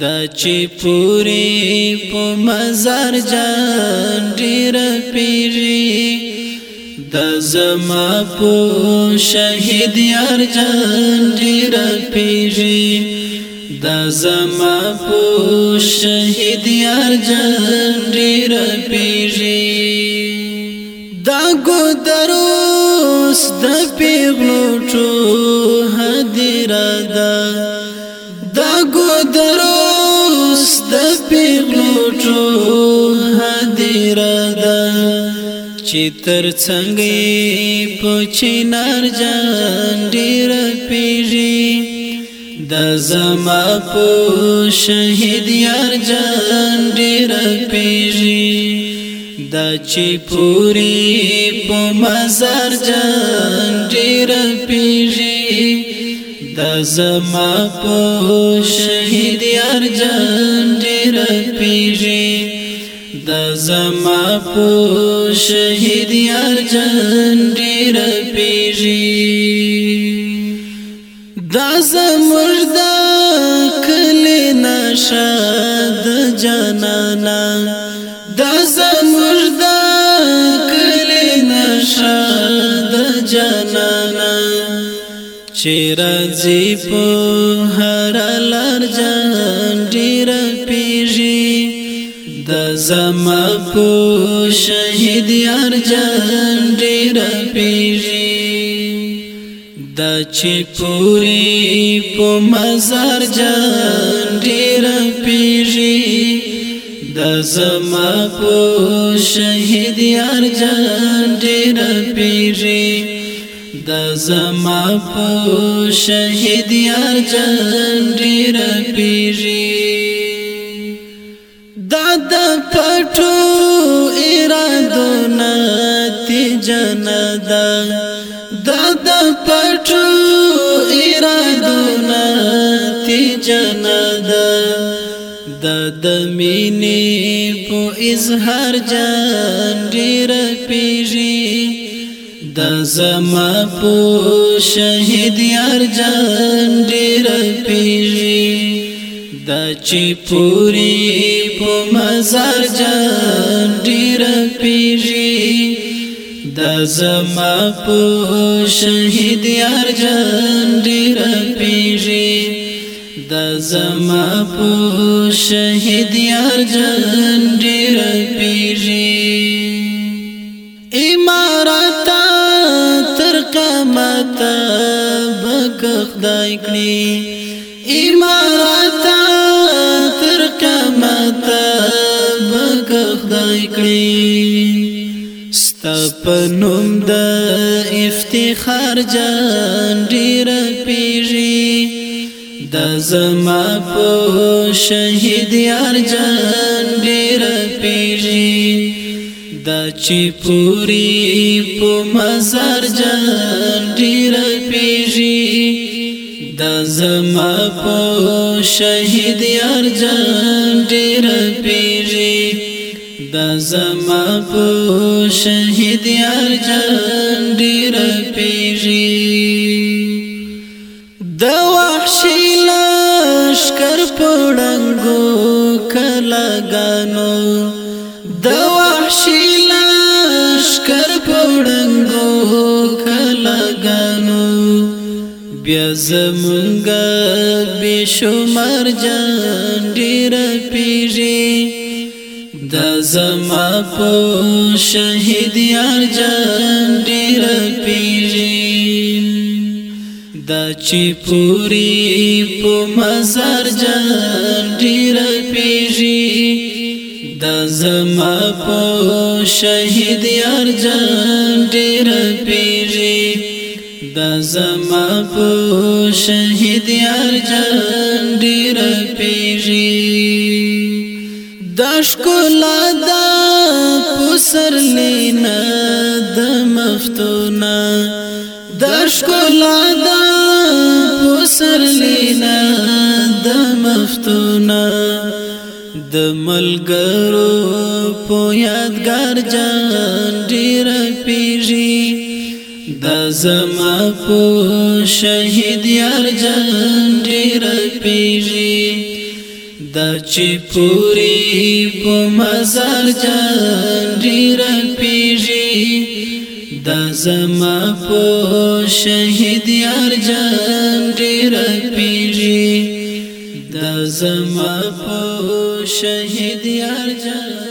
دا چې پوری په مزار جان ډیر پیری د زما په شهید یار جان ډیر پیری د زما په شهید یار جان ډیر پیری دا ګو دروس د پیغلو چې تر څنګه په چینار جان ډیر پیږي د زما په شهید یار جان ډیر پیږي د چې پوری په مزار جان ډیر پیږي د زما په شهید یار جان ډیر پیږي د زما په شهید یار جن ډیر پیږي د زمرد کل نشاد جنانا د زمرد کل نشاد جنانا چیرځي په هر لار جن د زما په شهید یار جان ډیر پیږي د چې پوری په مزار جان ډیر پیږي د زما په شهید یار جان ډیر پیږي د زما په شهید یار جان ډیر پیږي د پټو ارادو نتیجه نه ده دا د پټو ارادو نتیجه نه ده د د مینې په اظهار جان ډیر پیږي د زما په شهید یار جان ډیر پیږي دا چی پوری پو مزار جان ډیر پیږي دا زما په شهید یار جان ډیر پیږي دا زما په شهید یار جان ډیر پیږي امارات تر قامت بک خدای کړی امارات کړی ستپنوم د افتخار جان ډیر پیږي د زما په شهید یار جان ډیر پیږي د چی پوری په مزار جان ډیر پیږي دا زما په شهید یار جان ډیر پیږي دا زما په شهید یار جان ډیر پیږي د وحشی لشکر پړنګو کلا غانو د وحشی لشکر پړنګو کلا غانو بیا زمونږ بشمار جان ډیر پیږي د زما په شهید یار جان ډیر پیری د چی پوری په مزار جان ډیر پیری د زما په شهید یار جان ډیر پیری د زما په شهید یار جان ډیر پیری داش کولا دا پسر لینا د مفتونا داش کولا دا پسر لینا د مفتونا د ملګرو په یادګار جان ډیر پیږي د زما په شهید یار جان ډیر پیږي دا چې پوری په مزار جان ډیر پیږي دا زما په شهید یار جان ډیر پیږي دا زما په شهید یار جان